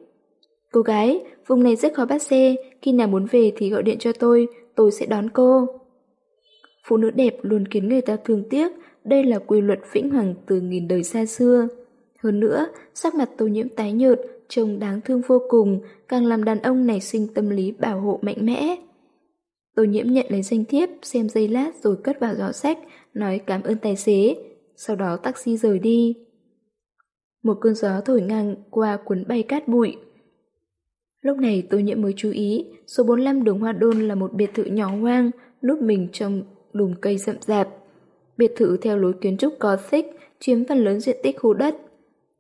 Cô gái, vùng này rất khó bắt xe, khi nào muốn về thì gọi điện cho tôi, tôi sẽ đón cô. Phụ nữ đẹp luôn khiến người ta thương tiếc, đây là quy luật vĩnh hằng từ nghìn đời xa xưa. Hơn nữa, sắc mặt tô nhiễm tái nhợt, trông đáng thương vô cùng, càng làm đàn ông nảy sinh tâm lý bảo hộ mạnh mẽ. Tô nhiễm nhận lấy danh thiếp, xem giây lát rồi cất vào giỏ sách, nói cảm ơn tài xế. Sau đó taxi rời đi. Một cơn gió thổi ngang qua cuốn bay cát bụi. Lúc này tôi nhiễm mới chú ý, số 45 đường Hoa Đôn là một biệt thự nhỏ hoang, núp mình trong lùm cây rậm rạp. Biệt thự theo lối kiến trúc Gothic chiếm phần lớn diện tích khu đất.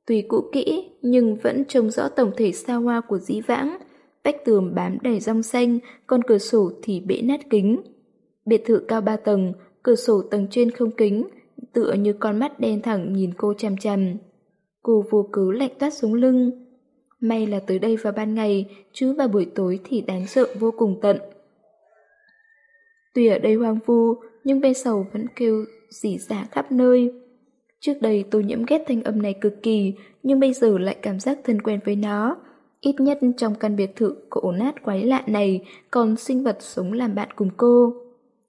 Tuy cũ kỹ, nhưng vẫn trông rõ tổng thể xa hoa của dĩ vãng. Vách tường bám đầy rong xanh, còn cửa sổ thì bể nát kính. Biệt thự cao ba tầng, cửa sổ tầng trên không kính, tựa như con mắt đen thẳng nhìn cô chằm chằm. Cô vô cứ lạnh toát xuống lưng. May là tới đây vào ban ngày, chứ vào buổi tối thì đáng sợ vô cùng tận. Tuy ở đây hoang vu, nhưng bên sầu vẫn kêu rỉ rả khắp nơi. Trước đây tôi nhiễm ghét thanh âm này cực kỳ, nhưng bây giờ lại cảm giác thân quen với nó. Ít nhất trong căn biệt thự cổ nát quái lạ này còn sinh vật sống làm bạn cùng cô.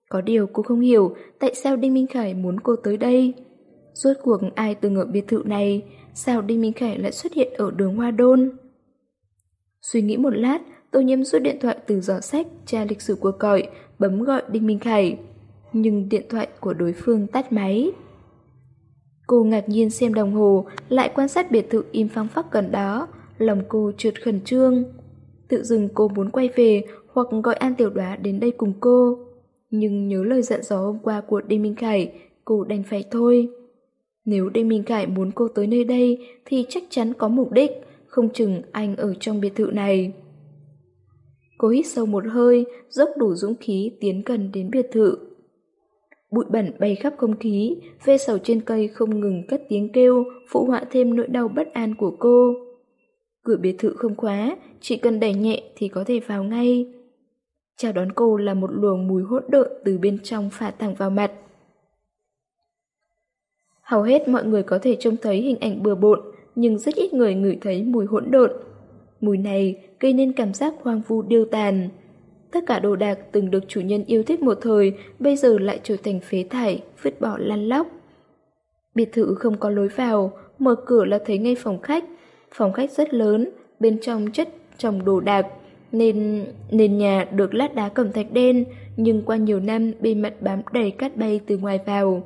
Có điều cô không hiểu tại sao Đinh Minh Khải muốn cô tới đây. Rốt cuộc ai từng ở biệt thự này, sao Đinh Minh Khải lại xuất hiện ở đường Hoa Đôn? Suy nghĩ một lát, Tô Nhiễm rút điện thoại từ giỏ sách, tra lịch sử của còi, bấm gọi Đinh Minh Khải. Nhưng điện thoại của đối phương tắt máy. Cô ngạc nhiên xem đồng hồ, lại quan sát biệt thự im phăng phắc gần đó, lòng cô trượt khẩn trương. Tự dưng cô muốn quay về hoặc gọi An Tiểu Đoá đến đây cùng cô. Nhưng nhớ lời dặn dò hôm qua của Đinh Minh Khải, cô đành phải thôi. Nếu Đinh Minh Khải muốn cô tới nơi đây thì chắc chắn có mục đích, không chừng anh ở trong biệt thự này. Cô hít sâu một hơi, dốc đủ dũng khí tiến gần đến biệt thự. Bụi bẩn bay khắp không khí, ve sầu trên cây không ngừng cất tiếng kêu, phụ họa thêm nỗi đau bất an của cô. Cửa biệt thự không khóa, chỉ cần đẩy nhẹ thì có thể vào ngay. Chào đón cô là một luồng mùi hỗn độn từ bên trong phả thẳng vào mặt. Hầu hết mọi người có thể trông thấy hình ảnh bừa bộn, nhưng rất ít người ngửi thấy mùi hỗn độn. Mùi này gây nên cảm giác hoang vu điêu tàn. Tất cả đồ đạc từng được chủ nhân yêu thích một thời, bây giờ lại trở thành phế thải, vứt bỏ lăn lóc. Biệt thự không có lối vào, mở cửa là thấy ngay phòng khách. Phòng khách rất lớn, bên trong chất trồng đồ đạc, nên nền nhà được lát đá cẩm thạch đen, nhưng qua nhiều năm bề mặt bám đầy cát bay từ ngoài vào.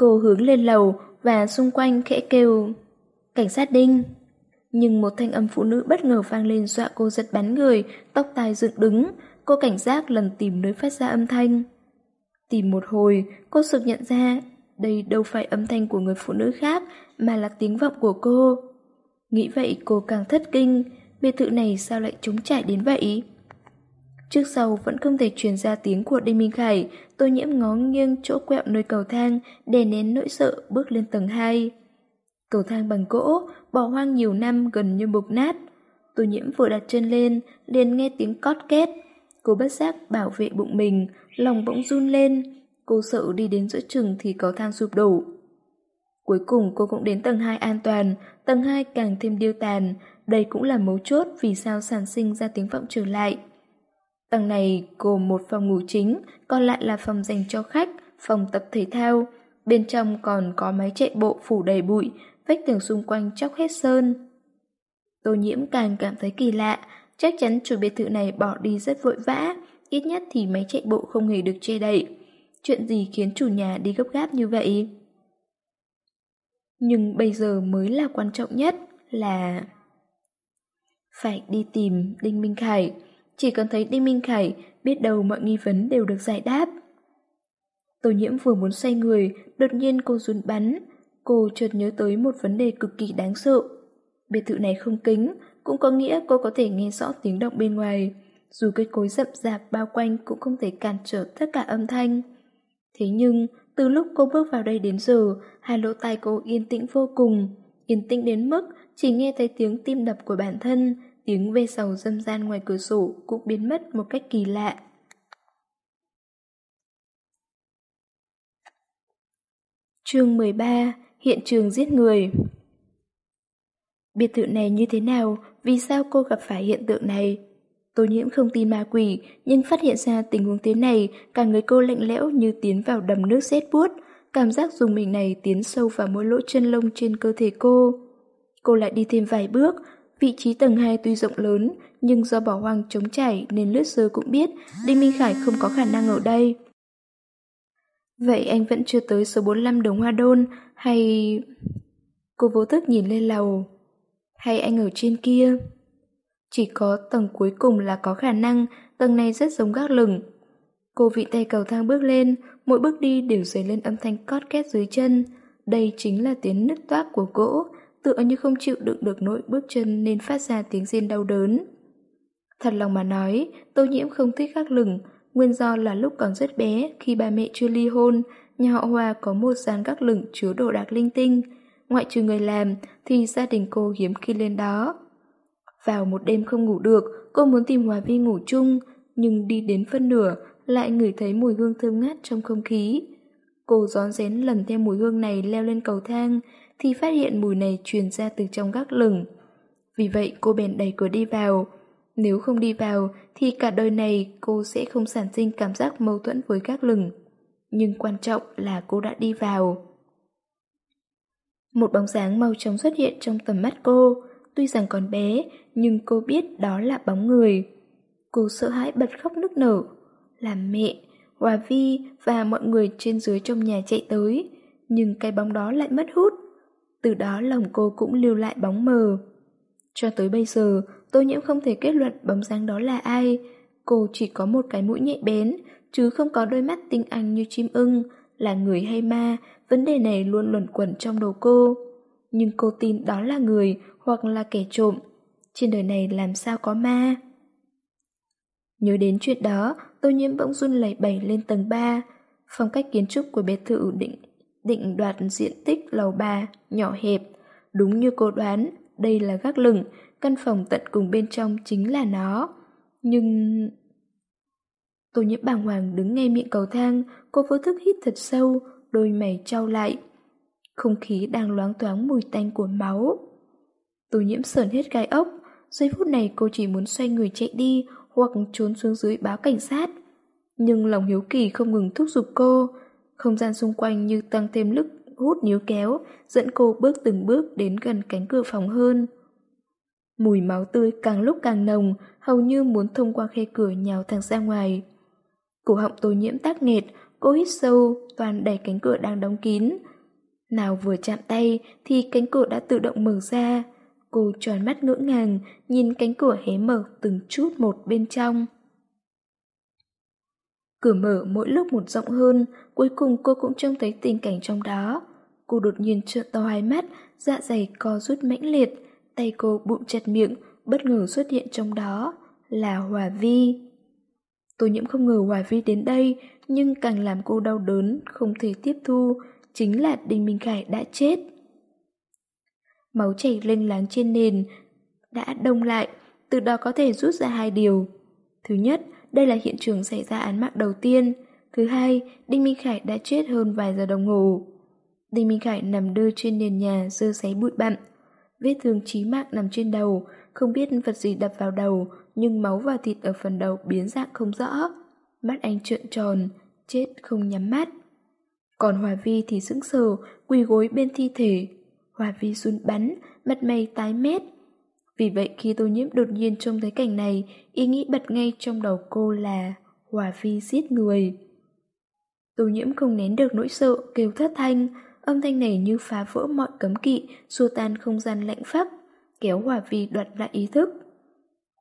Cô hướng lên lầu và xung quanh khẽ kêu, Cảnh sát đinh. Nhưng một thanh âm phụ nữ bất ngờ vang lên dọa cô giật bắn người, Tóc tai dựng đứng. Cô cảnh giác lần tìm nơi phát ra âm thanh. Tìm một hồi, Cô sực nhận ra Đây đâu phải âm thanh của người phụ nữ khác, Mà là tiếng vọng của cô. Nghĩ vậy, cô càng thất kinh. Biệt thự này sao lại trống trải đến vậy? Trước sau vẫn không thể truyền ra tiếng của Đinh Minh Khải, tôi nhiễm ngó nghiêng chỗ quẹo nơi cầu thang, đè nén nỗi sợ bước lên tầng 2. Cầu thang bằng gỗ, bỏ hoang nhiều năm gần như mục nát. Tôi nhiễm vừa đặt chân lên, liền nghe tiếng cót két. Cô bất giác bảo vệ bụng mình, lòng bỗng run lên. Cô sợ đi đến giữa chừng thì cầu thang sụp đổ. Cuối cùng cô cũng đến tầng 2 an toàn, tầng 2 càng thêm điêu tàn. Đây cũng là mấu chốt vì sao sản sinh ra tiếng vọng trở lại. Tầng này gồm một phòng ngủ chính, còn lại là phòng dành cho khách, phòng tập thể thao. Bên trong còn có máy chạy bộ phủ đầy bụi, vách tường xung quanh chóc hết sơn. Tô nhiễm càng cảm thấy kỳ lạ, chắc chắn chủ biệt thự này bỏ đi rất vội vã, ít nhất thì máy chạy bộ không hề được che đậy. Chuyện gì khiến chủ nhà đi gấp gáp như vậy? Nhưng bây giờ mới là quan trọng nhất là... Phải đi tìm Đinh Minh Khải. Chỉ cần thấy Đinh Minh Khải, biết đâu mọi nghi vấn đều được giải đáp. Tô nhiễm vừa muốn xoay người, đột nhiên cô run bắn. Cô chợt nhớ tới một vấn đề cực kỳ đáng sợ. Biệt thự này không kính, cũng có nghĩa cô có thể nghe rõ tiếng động bên ngoài. Dù cây cối rậm rạp bao quanh cũng không thể cản trở tất cả âm thanh. Thế nhưng, từ lúc cô bước vào đây đến giờ, hai lỗ tai cô yên tĩnh vô cùng. Yên tĩnh đến mức chỉ nghe thấy tiếng tim đập của bản thân, tiếng ve sầu dâm gian ngoài cửa sổ cũng biến mất một cách kỳ lạ. Chương 13 Hiện trường giết người Biệt thự này như thế nào? Vì sao cô gặp phải hiện tượng này? Tô nhiễm không tin ma quỷ, nhưng phát hiện ra tình huống thế này, cả người cô lạnh lẽo như tiến vào đầm nước rét buốt. Cảm giác dùng mình này tiến sâu vào mỗi lỗ chân lông trên cơ thể cô. Cô lại đi thêm vài bước, Vị trí tầng 2 tuy rộng lớn, nhưng do bỏ hoang trống chảy nên lướt sơ cũng biết Đinh Minh Khải không có khả năng ở đây. Vậy anh vẫn chưa tới số 45 đồng hoa đôn, hay... Cô vô thức nhìn lên lầu. Hay anh ở trên kia? Chỉ có tầng cuối cùng là có khả năng, tầng này rất giống gác lửng. Cô vị tay cầu thang bước lên, mỗi bước đi đều dấy lên âm thanh cót két dưới chân. Đây chính là tiếng nứt toác của gỗ, tựa như không chịu đựng được nỗi bước chân nên phát ra tiếng rên đau đớn. Thật lòng mà nói, tô nhiễm không thích gác lửng, nguyên do là lúc còn rất bé, khi ba mẹ chưa ly hôn, nhà họ Hòa có một gian gác lửng chứa đồ đạc linh tinh. Ngoại trừ người làm, thì gia đình cô hiếm khi lên đó. Vào một đêm không ngủ được, cô muốn tìm Hòa Vi ngủ chung, nhưng đi đến phân nửa, lại ngửi thấy mùi hương thơm ngát trong không khí. Cô gión rén lần theo mùi hương này leo lên cầu thang, thì phát hiện mùi này truyền ra từ trong gác lửng. Vì vậy cô bèn đẩy cửa đi vào. Nếu không đi vào thì cả đời này cô sẽ không sản sinh cảm giác mâu thuẫn với gác lửng. Nhưng quan trọng là cô đã đi vào. Một bóng dáng màu trắng xuất hiện trong tầm mắt cô, tuy rằng còn bé, nhưng cô biết đó là bóng người. Cô sợ hãi bật khóc nức nở. Là mẹ, Hòa Vi và mọi người trên dưới trong nhà chạy tới, nhưng cái bóng đó lại mất hút. Từ đó lòng cô cũng lưu lại bóng mờ. Cho tới bây giờ, tôi nhiễm không thể kết luận bóng dáng đó là ai. Cô chỉ có một cái mũi nhạy bén, chứ không có đôi mắt tinh anh như chim ưng, là người hay ma, vấn đề này luôn luẩn quẩn trong đầu cô. Nhưng cô tin đó là người hoặc là kẻ trộm. Trên đời này làm sao có ma? Nhớ đến chuyện đó, tôi nhiễm bỗng run lẩy bẩy lên tầng 3. Phong cách kiến trúc của biệt thự định định đoạt diện tích lầu 3, nhỏ hẹp. Đúng như cô đoán, đây là gác lửng, căn phòng tận cùng bên trong chính là nó. Nhưng... Tô nhiễm bàng hoàng đứng ngay miệng cầu thang, cô vô thức hít thật sâu, đôi mày trao lại. Không khí đang loáng thoáng mùi tanh của máu. Tô nhiễm sờn hết gai ốc, giây phút này cô chỉ muốn xoay người chạy đi hoặc trốn xuống dưới báo cảnh sát. Nhưng lòng hiếu kỳ không ngừng thúc giục cô, không gian xung quanh như tăng thêm lực hút níu kéo, dẫn cô bước từng bước đến gần cánh cửa phòng hơn. Mùi máu tươi càng lúc càng nồng, hầu như muốn thông qua khe cửa nhào thẳng ra ngoài. Cổ họng tô nhiễm tác nghẹt, cô hít sâu, toàn đẩy cánh cửa đang đóng kín. Nào vừa chạm tay thì cánh cửa đã tự động mở ra. Cô tròn mắt ngỡ ngàng, nhìn cánh cửa hé mở từng chút một bên trong. Cửa mở mỗi lúc một rộng hơn, cuối cùng cô cũng trông thấy tình cảnh trong đó. Cô đột nhiên trợn to hai mắt, dạ dày co rút mãnh liệt, tay cô bụng chặt miệng, bất ngờ xuất hiện trong đó, là Hòa Vi. Tôi nhiễm không ngờ Hòa Vi đến đây, nhưng càng làm cô đau đớn, không thể tiếp thu, chính là Đinh Minh Khải đã chết. Máu chảy lênh láng trên nền, đã đông lại, từ đó có thể rút ra hai điều. Thứ nhất, đây là hiện trường xảy ra án mạng đầu tiên. Thứ hai, Đinh Minh Khải đã chết hơn vài giờ đồng hồ. Đinh Minh Khải nằm đơ trên nền nhà dơ giấy bụi bặm. Vết thương chí mạng nằm trên đầu, không biết vật gì đập vào đầu, nhưng máu và thịt ở phần đầu biến dạng không rõ. Mắt anh trợn tròn, chết không nhắm mắt. Còn Hòa Vi thì sững sờ, quỳ gối bên thi thể. Hòa Vi run bắn, mặt mày tái mét, vì vậy khi tô nhiễm đột nhiên trông thấy cảnh này, ý nghĩ bật ngay trong đầu cô là Hòa phi giết người. Tô nhiễm không nén được nỗi sợ, kêu thất thanh, âm thanh này như phá vỡ mọi cấm kỵ, xua tan không gian lạnh phắc, kéo Hòa Vi đoạt lại ý thức.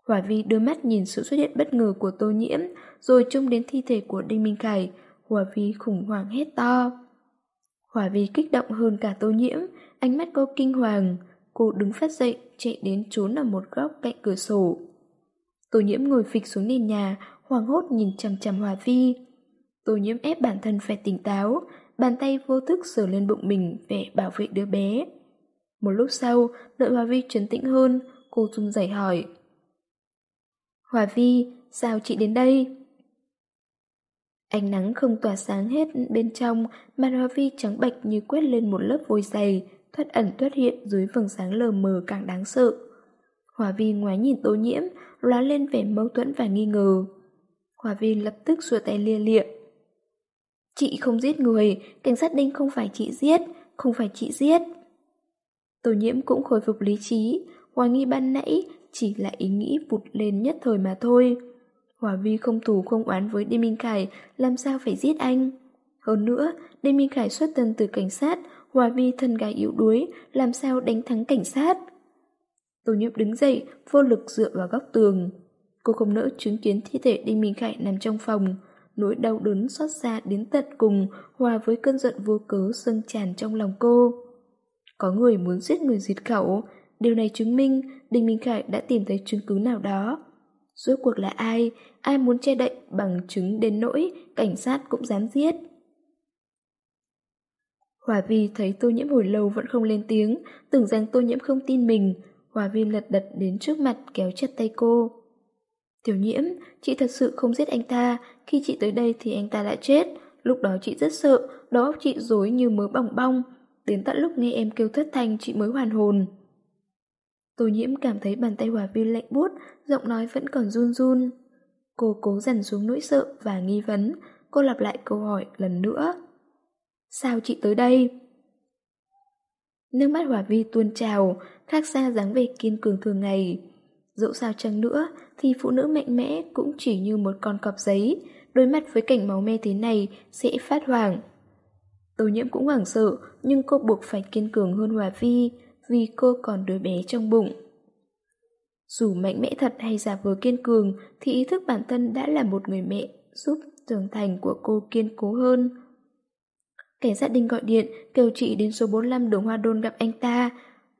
Hòa Vi đưa mắt nhìn sự xuất hiện bất ngờ của Tô Nhiễm, rồi trông đến thi thể của Đinh Minh Khải, Hòa Vi khủng hoảng hét to. Hòa Vi kích động hơn cả Tô Nhiễm, ánh mắt cô kinh hoàng, Cô đứng phát dậy, chạy đến trốn ở một góc cạnh cửa sổ. Tô nhiễm ngồi phịch xuống nền nhà, hoảng hốt nhìn chằm chằm Hòa Vi. Tô nhiễm ép bản thân phải tỉnh táo, bàn tay vô thức sờ lên bụng mình để bảo vệ đứa bé. Một lúc sau, đợi Hòa Vi trấn tĩnh hơn, cô run rẩy hỏi. Hòa Vi, sao chị đến đây? Ánh nắng không tỏa sáng hết bên trong, mà Hòa Vi trắng bạch như quét lên một lớp vôi dày, thoát ẩn thoát hiện dưới vầng sáng lờ mờ càng đáng sợ. Hòa Vi ngoái nhìn tô nhiễm, lóa lên vẻ mâu thuẫn và nghi ngờ. Hòa Vi lập tức xua tay lia lịa. Chị không giết người, cảnh sát đinh không phải chị giết, không phải chị giết. Tô nhiễm cũng khôi phục lý trí, hoài nghi ban nãy chỉ là ý nghĩ vụt lên nhất thời mà thôi. Hòa Vi không thủ không oán với Đê Minh Khải, làm sao phải giết anh? Hơn nữa, Đê Minh Khải xuất thân từ cảnh sát, Hòa Vi thân gái yếu đuối, làm sao đánh thắng cảnh sát. Tô Nhậm đứng dậy, vô lực dựa vào góc tường. Cô không nỡ chứng kiến thi thể Đinh Minh Khải nằm trong phòng. Nỗi đau đớn xót xa đến tận cùng, hòa với cơn giận vô cớ dâng tràn trong lòng cô. Có người muốn giết người diệt khẩu, điều này chứng minh Đinh Minh Khải đã tìm thấy chứng cứ nào đó. Rốt cuộc là ai? Ai muốn che đậy bằng chứng đến nỗi cảnh sát cũng dám giết? Hòa Vi thấy tô nhiễm hồi lâu vẫn không lên tiếng, tưởng rằng tô nhiễm không tin mình. Hòa Vi lật đật đến trước mặt kéo chặt tay cô. Tiểu nhiễm, chị thật sự không giết anh ta, khi chị tới đây thì anh ta đã chết. Lúc đó chị rất sợ, đầu óc chị rối như mớ bỏng bong. Đến tận lúc nghe em kêu thất thanh chị mới hoàn hồn. Tô nhiễm cảm thấy bàn tay Hòa Vi lạnh buốt, giọng nói vẫn còn run run. Cô cố dằn xuống nỗi sợ và nghi vấn, cô lặp lại câu hỏi lần nữa. Sao chị tới đây? Nước mắt Hòa Vi tuôn trào, khác xa dáng vẻ kiên cường thường ngày. Dẫu sao chăng nữa, thì phụ nữ mạnh mẽ cũng chỉ như một con cọp giấy, đối mặt với cảnh máu me thế này sẽ phát hoảng. Tô nhiễm cũng hoảng sợ, nhưng cô buộc phải kiên cường hơn Hòa Vi, vì cô còn đứa bé trong bụng. Dù mạnh mẽ thật hay giả vờ kiên cường, thì ý thức bản thân đã là một người mẹ giúp trưởng thành của cô kiên cố hơn. Cảnh sát đinh gọi điện kêu chị đến số 45 đường Hoa Đôn gặp anh ta,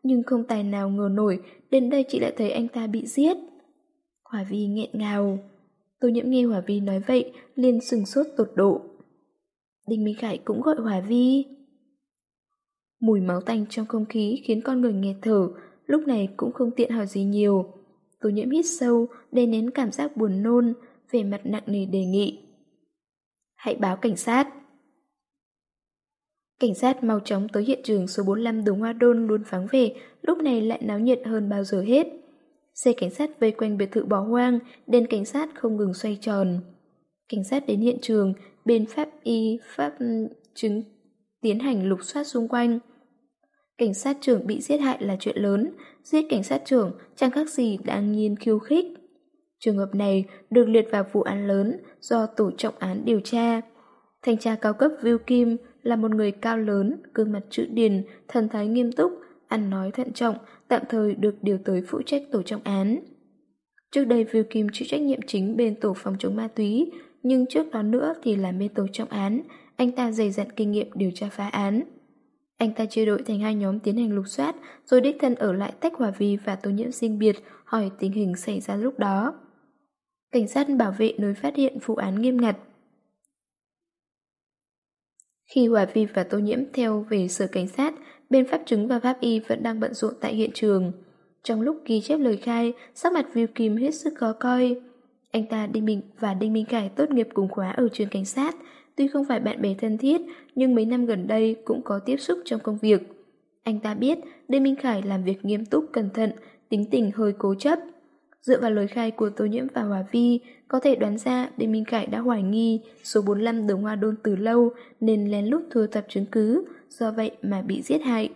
nhưng không tài nào ngờ nổi đến đây chị lại thấy anh ta bị giết. Hòa Vi nghẹn ngào. Tô nhiễm nghe Hòa Vi nói vậy, liền sừng sốt tột độ. Đinh Minh Khải cũng gọi Hòa Vi. Mùi máu tanh trong không khí khiến con người nghẹt thở, lúc này cũng không tiện hỏi gì nhiều. Tô nhiễm hít sâu, đè nén cảm giác buồn nôn, về mặt nặng nề đề nghị. Hãy báo cảnh sát. Cảnh sát mau chóng tới hiện trường số 45 đường Hoa Đôn luôn vắng về lúc này lại náo nhiệt hơn bao giờ hết. Xe cảnh sát vây quanh biệt thự bỏ hoang, đèn cảnh sát không ngừng xoay tròn. Cảnh sát đến hiện trường, bên pháp y, pháp ừ, chứng tiến hành lục soát xung quanh. Cảnh sát trưởng bị giết hại là chuyện lớn, giết cảnh sát trưởng chẳng khác gì đáng nhiên khiêu khích. Trường hợp này được liệt vào vụ án lớn do tổ trọng án điều tra. Thanh tra cao cấp Viu Kim là một người cao lớn, gương mặt chữ điền, thần thái nghiêm túc, ăn nói thận trọng, tạm thời được điều tới phụ trách tổ trọng án. Trước đây Viu Kim chịu trách nhiệm chính bên tổ phòng chống ma túy, nhưng trước đó nữa thì là bên tổ trọng án, anh ta dày dặn kinh nghiệm điều tra phá án. Anh ta chia đội thành hai nhóm tiến hành lục soát, rồi đích thân ở lại tách Hòa Vi và Tô Nhiễm riêng biệt hỏi tình hình xảy ra lúc đó. Cảnh sát bảo vệ nơi phát hiện vụ án nghiêm ngặt. Khi Hòa Vi và Tô Nhiễm theo về sở cảnh sát, bên pháp chứng và pháp y vẫn đang bận rộn tại hiện trường. Trong lúc ghi chép lời khai, sắc mặt Viu Kim hết sức khó coi. Anh ta Đinh Minh và Đinh Minh Khải tốt nghiệp cùng khóa ở trường cảnh sát, tuy không phải bạn bè thân thiết, nhưng mấy năm gần đây cũng có tiếp xúc trong công việc. Anh ta biết Đinh Minh Khải làm việc nghiêm túc cẩn thận, tính tình hơi cố chấp. Dựa vào lời khai của Tô Nhiễm và Hòa Vi, có thể đoán ra Đinh Minh Khải đã hoài nghi số 45 đường hoa đôn từ lâu nên lén lút thu thập chứng cứ, do vậy mà bị giết hại.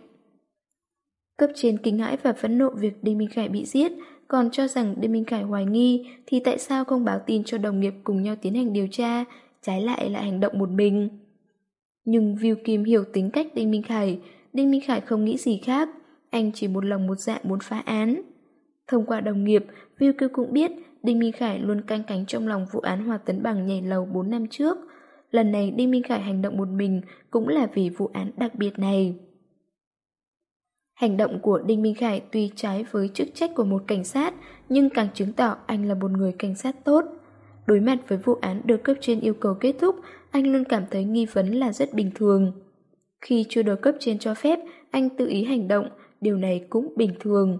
Cấp trên kinh hãi và phẫn nộ việc Đinh Minh Khải bị giết, còn cho rằng Đinh Minh Khải hoài nghi thì tại sao không báo tin cho đồng nghiệp cùng nhau tiến hành điều tra, trái lại lại hành động một mình. Nhưng Viu Kim hiểu tính cách Đinh Minh Khải, Đinh Minh Khải không nghĩ gì khác, anh chỉ một lòng một dạ muốn phá án. Thông qua đồng nghiệp, Viu Kiêu cũng biết Đinh Minh Khải luôn canh cánh trong lòng vụ án Hòa Tấn Bằng nhảy lầu 4 năm trước. Lần này Đinh Minh Khải hành động một mình cũng là vì vụ án đặc biệt này. Hành động của Đinh Minh Khải tuy trái với chức trách của một cảnh sát, nhưng càng chứng tỏ anh là một người cảnh sát tốt. Đối mặt với vụ án được cấp trên yêu cầu kết thúc, anh luôn cảm thấy nghi vấn là rất bình thường. Khi chưa được cấp trên cho phép, anh tự ý hành động, điều này cũng bình thường.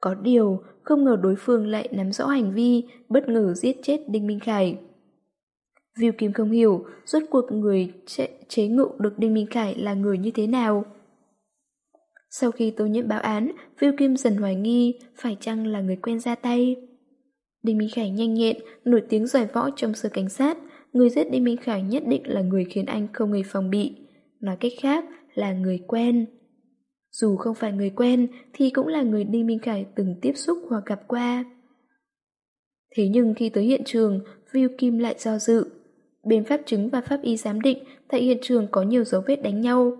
Có điều, không ngờ đối phương lại nắm rõ hành vi, bất ngờ giết chết Đinh Minh Khải. Viu Kim không hiểu, rốt cuộc người chế, chế ngự được Đinh Minh Khải là người như thế nào. Sau khi tô nhiễm báo án, Viu Kim dần hoài nghi phải chăng là người quen ra tay. Đinh Minh Khải nhanh nhẹn, nổi tiếng giỏi võ trong sở cảnh sát, người giết Đinh Minh Khải nhất định là người khiến anh không hề phòng bị. Nói cách khác là người quen. Dù không phải người quen thì cũng là người Đinh Minh Khải từng tiếp xúc hoặc gặp qua. Thế nhưng khi tới hiện trường, Viu Kim lại do dự. Bên pháp chứng và pháp y giám định tại hiện trường có nhiều dấu vết đánh nhau.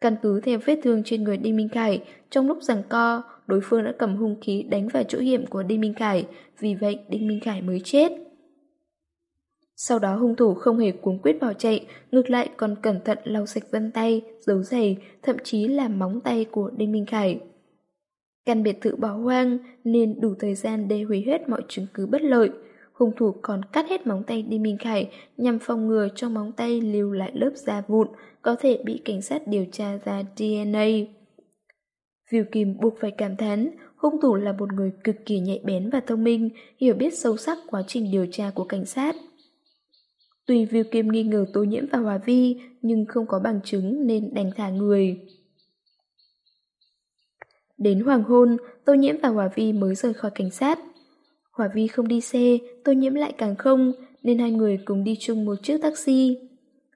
Căn cứ theo vết thương trên người Đinh Minh Khải, trong lúc giằng co, đối phương đã cầm hung khí đánh vào chỗ hiểm của Đinh Minh Khải, vì vậy Đinh Minh Khải mới chết. Sau đó hung thủ không hề cuống quyết bỏ chạy, ngược lại còn cẩn thận lau sạch vân tay, dấu giày, thậm chí là móng tay của Đinh Minh Khải. Căn biệt thự bỏ hoang nên đủ thời gian để hủy hết mọi chứng cứ bất lợi. Hung thủ còn cắt hết móng tay Đinh Minh Khải nhằm phòng ngừa cho móng tay lưu lại lớp da vụn có thể bị cảnh sát điều tra ra DNA. Viu Kim buộc phải cảm thán, hung thủ là một người cực kỳ nhạy bén và thông minh, hiểu biết sâu sắc quá trình điều tra của cảnh sát. Tuy Viu Kim nghi ngờ Tô Nhiễm và Hòa Vi, nhưng không có bằng chứng nên đành thả người. Đến hoàng hôn, Tô Nhiễm và Hòa Vi mới rời khỏi cảnh sát. Hòa Vi không đi xe, Tô Nhiễm lại càng không, nên hai người cùng đi chung một chiếc taxi.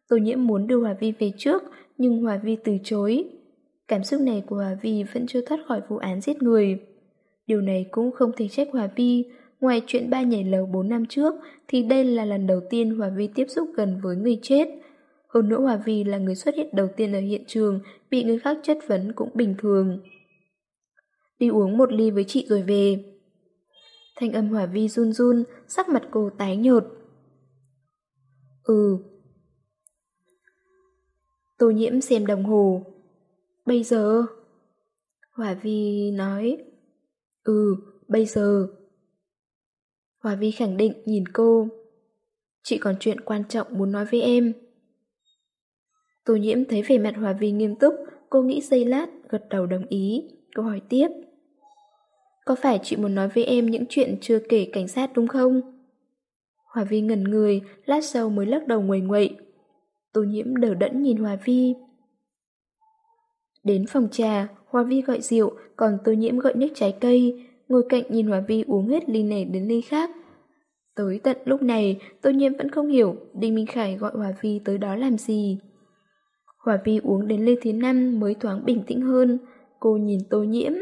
Tô Nhiễm muốn đưa Hòa Vi về trước, nhưng Hòa Vi từ chối. Cảm xúc này của Hòa Vi vẫn chưa thoát khỏi vụ án giết người. Điều này cũng không thể trách Hòa Vi, ngoài chuyện ba nhảy lầu 4 năm trước thì đây là lần đầu tiên Hòa Vi tiếp xúc gần với người chết. Hơn nữa Hòa Vi là người xuất hiện đầu tiên ở hiện trường, bị người khác chất vấn cũng bình thường. Đi uống một ly với chị rồi về. Thanh âm Hòa Vi run run, sắc mặt cô tái nhợt. Ừ. Tô nhiễm xem đồng hồ. Bây giờ? Hòa Vi nói. Ừ, bây giờ. Hòa Vi khẳng định nhìn cô. Chị còn chuyện quan trọng muốn nói với em. Tô nhiễm thấy vẻ mặt Hòa Vi nghiêm túc, cô nghĩ giây lát, gật đầu đồng ý. Cô hỏi tiếp. Có phải chị muốn nói với em những chuyện chưa kể cảnh sát đúng không? Hòa Vi ngẩn người, lát sau mới lắc đầu nguầy nguậy. Tô nhiễm đờ đẫn nhìn Hòa Vi. Đến phòng trà, Hòa Vi gọi rượu, còn Tô nhiễm gọi nước trái cây, ngồi cạnh nhìn Hòa Vi uống hết ly này đến ly khác. Tới tận lúc này, Tô nhiễm vẫn không hiểu Đinh Minh Khải gọi Hòa Vi tới đó làm gì. Hòa Vi uống đến ly thứ năm mới thoáng bình tĩnh hơn, cô nhìn Tô nhiễm.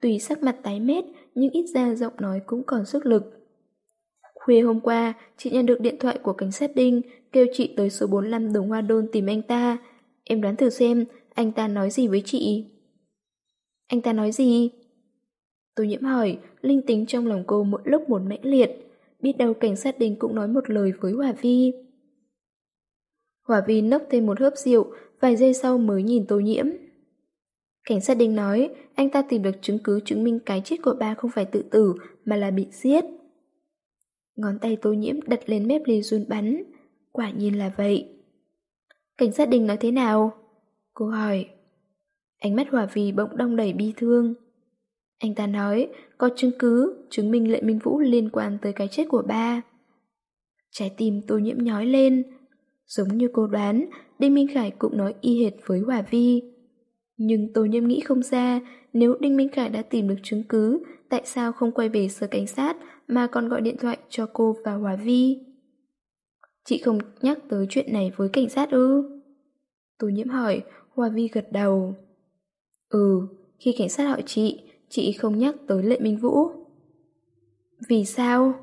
Tùy sắc mặt tái mét, nhưng ít ra giọng nói cũng còn sức lực. Khuya hôm qua, chị nhận được điện thoại của cảnh sát Đinh, kêu chị tới số 45 đường Hoa Đôn tìm anh ta. Em đoán thử xem, anh ta nói gì với chị? Anh ta nói gì? Tô nhiễm hỏi, linh tính trong lòng cô mỗi lúc một mãnh liệt. Biết đâu cảnh sát Đinh cũng nói một lời với Hòa Vi. Hòa Vi nốc thêm một hớp rượu, vài giây sau mới nhìn tô nhiễm. Cảnh sát Đinh nói, anh ta tìm được chứng cứ chứng minh cái chết của ba không phải tự tử, mà là bị giết. Ngón tay tô nhiễm đặt lên mép ly run bắn. Quả nhiên là vậy. Cảnh sát Đinh nói thế nào? Cô hỏi. Ánh mắt Hòa vi bỗng đông đầy bi thương. Anh ta nói, có chứng cứ chứng minh Lệ Minh Vũ liên quan tới cái chết của ba. Trái tim tô nhiễm nhói lên. Giống như cô đoán, Đinh Minh Khải cũng nói y hệt với Hòa Vi. Nhưng Tô Nhiễm nghĩ không ra, nếu Đinh Minh Khải đã tìm được chứng cứ, tại sao không quay về sở cảnh sát mà còn gọi điện thoại cho cô và Hòa Vi? Chị không nhắc tới chuyện này với cảnh sát ư? Tô Nhiễm hỏi, Hòa Vi gật đầu. Ừ, khi cảnh sát hỏi chị, chị không nhắc tới Lệ Minh Vũ. Vì sao?